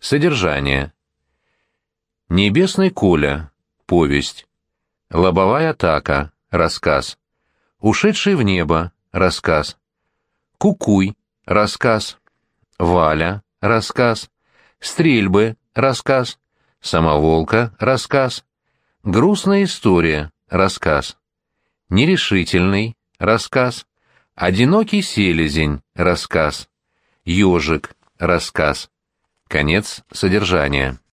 Содержание. Небесный Коля. Повесть. Лобовая атака. Рассказ. Ушедший в небо. Рассказ. Кукуй. Рассказ. Валя. Рассказ. Стрельбы. Рассказ. Самоволка. Рассказ. Грустная история. Рассказ. Нерешительный. Рассказ. Одинокий селезень. Рассказ. Ёжик. Рассказ. Конец содержания.